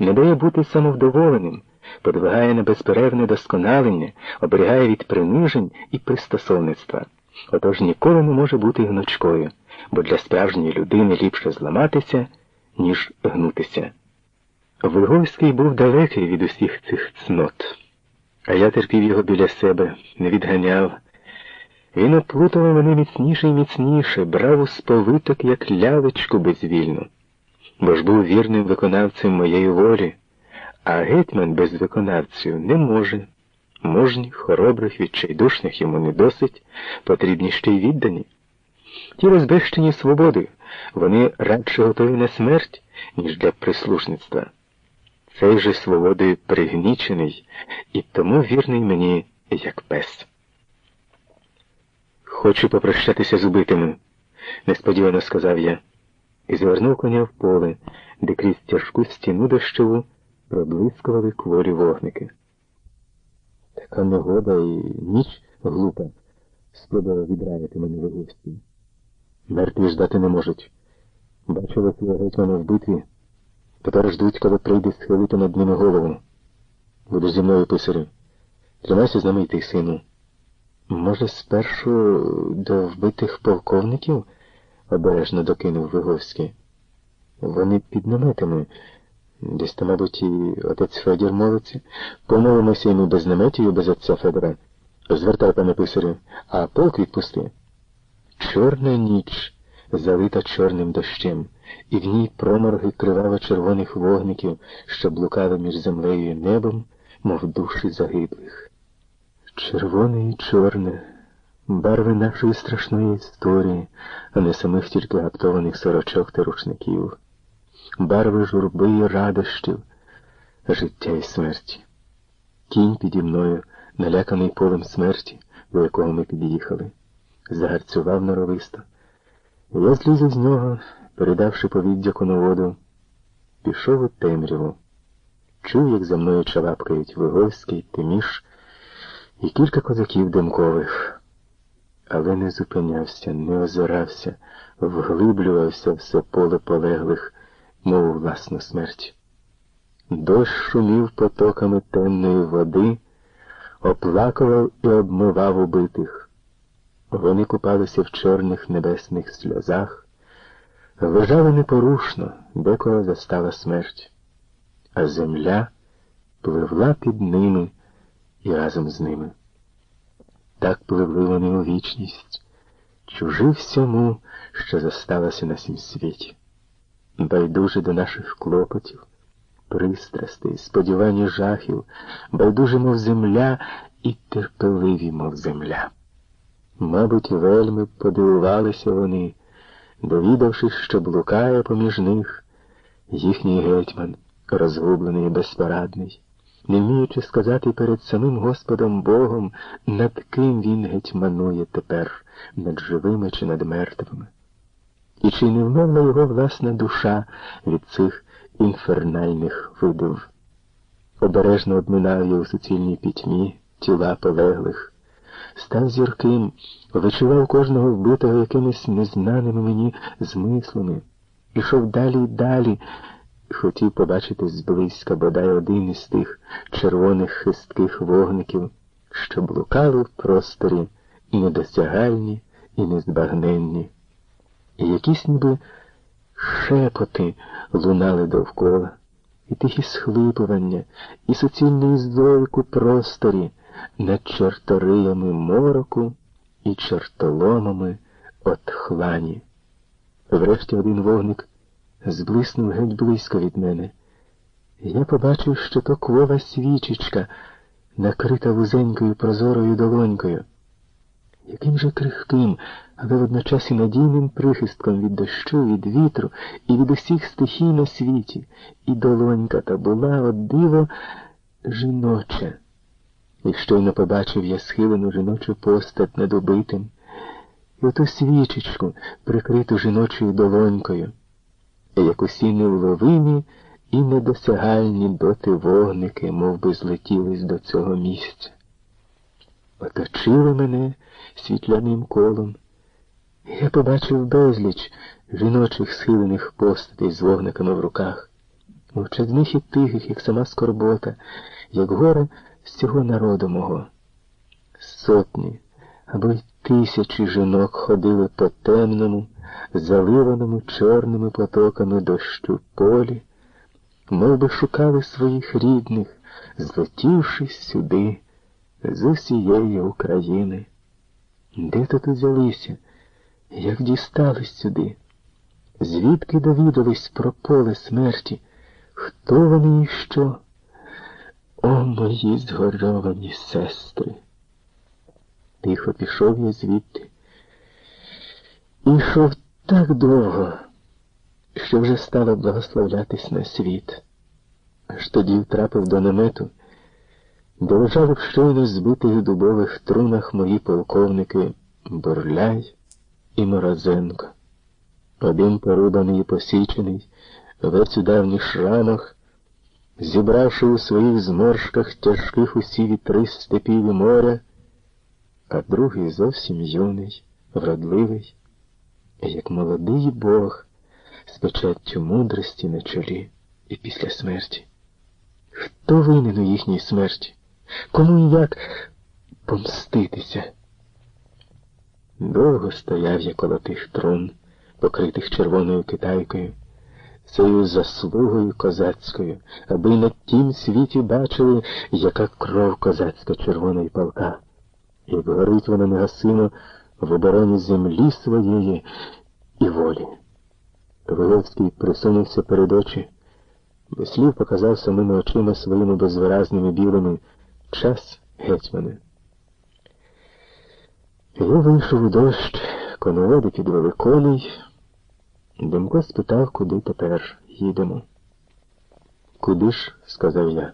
не дає бути самовдоволеним, подвигає на безперервне досконалення, оберігає від принижень і пристосовництва. Отож ніколи не може бути гнучкою, бо для справжньої людини ліпше зламатися, ніж гнутися. Виговський був далекий від усіх цих цнот, а я терпів його біля себе, не відганяв. Він оплутав мене міцніше і міцніше, брав у сповиток, як лялечку безвільну, бо ж був вірним виконавцем моєї волі, а гетьман без виконавців не може. Мужніх, хоробрих, відчайдушних йому не досить, потрібні ще й віддані. Ті розбещені свободи, вони радше готові на смерть, ніж для прислушництва. Цей же свободою пригнічений і тому вірний мені, як пес. Хочу попрощатися з убитими, несподівано сказав я, і звернув коня в поле, де крізь тяжку стіну дощову проблискували кворі вогники. Така негода і ніч глупа, спробував відранити мене в гості. Мертві ждати не можуть. Бачили твого гетьмана в битві. Тепер ждуть, коли прийде схилити над ними голову. Будеш зі мною писарю. Тримайся з нами йти, сину. Може, спершу до вбитих полковників? Обережно докинув Виговський. Вони під наметами. Десь там, мабуть, і отець Федір молиться. Помолимося йому без наметів і без отця Федора. Звертай, пане писарю, а полк відпусти. Чорна ніч, залита чорним дощем, і в ній проморги криваво червоних вогників, що блукали між землею і небом, мов душі загиблих. Червоне і чорне, барви нашої страшної історії, а не самих тільки гаптованих сорочок та рушників, барви журби і радощів, життя і смерті. Кінь піді мною, наляканий полем смерті, до якого ми під'їхали, загарцював норовисто. Я зліз з нього, передавши повіддя коноводу, пішов у темряву. Чув, як за мною чалапкають Виговський, Тиміш і кілька козаків димкових, але не зупинявся, не озирався, вглиблювався все поле полеглих, мов власну смерть. Дощ шумів потоками темної води, оплакував і обмивав убитих. Вони купалися в чорних небесних сльозах, лежали непорушно, декого застала смерть, а земля пливла під ними і разом з ними. Так пливли вони у вічність, чужи всьому, що зосталося на сім світі, байдуже до наших клопотів, пристрастей, сподівань жахів, байдуже, мов земля, і терпеливі, мов земля. Мабуть, вельми подивувалися вони, довідавшись, що блукає поміж них їхній гетьман, розгублений і безпорадний не вміючи сказати перед самим Господом Богом, над ким він гетьманує тепер, над живими чи над мертвими. І чи не вмерла його власна душа від цих інфернальних видів? Обережно обминав я у суцільній пітьмі тіла полеглих, став зірким, вичував кожного вбитого якимись незнаними мені змислами, ішов далі й далі хотів побачити зблизька бодай один із тих червоних хистких вогників, що блукали в просторі і недосягальні і незбагненні, і якісь ніби шепоти лунали довкола, і тихі схлипування, і суцільний зойк у просторі над чорториями мороку і чортоломами от хлані. Врешті один вогник зблиснув геть близько від мене. Я побачив, що то квова свічечка, накрита вузенькою прозорою долонькою. Яким же крихким, але водночас і надійним прихистком від дощу, від вітру і від усіх стихій на світі, і долонька та була от диво жіноча. І щойно побачив я схилену жіночу постать над убитим, і оту свічечку, прикриту жіночою долонькою як усі невловимі і недосягальні доти вогники, мов би, злетілись до цього місця. Оточили мене світляним колом, і я побачив безліч жіночих схилених постатей з вогниками в руках, мовчазних і тихих, як сама скорбота, як горе з цього народу мого. Сотні або й тисячі жінок ходили по темному, заливаному чорними потоками дощу полі, мов би шукали своїх рідних, злетівшись сюди з усієї України. Де тут узялися? Як дістались сюди? Звідки довідались про поле смерті? Хто вони і що? О, мої згорьовані сестри! Тихо пішов я звідти. І йшов так довго, що вже стало благословлятись на світ. Аж тоді втрапив до намету, де лежали в щойно збитих дубових трунах мої полковники Бурляй і Морозенко. Один порубаний і посічений, весь у давніх шрамах, зібравши у своїх зморшках тяжких усі вітри степів і моря, а другий зовсім юний, вродливий, як молодий Бог з печаттю мудрості на чолі і після смерті. Хто винен у їхній смерті? Кому і як помститися? Довго стояв я коло тих трон, покритих червоною китайкою, цією заслугою козацькою, аби на тім світі бачили, яка кров козацька червоної полка, як горить вона негасимо в обороні землі своєї і волі. Виловський присунувся перед очі, без слів показав самими очима своїми безвиразними білими час гетьмане. Я вийшов у дощ, коневоди підвели коней. Демко спитав, куди тепер їдемо. Куди ж? сказав я.